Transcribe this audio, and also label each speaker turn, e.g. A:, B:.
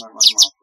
A: まあまあまあ。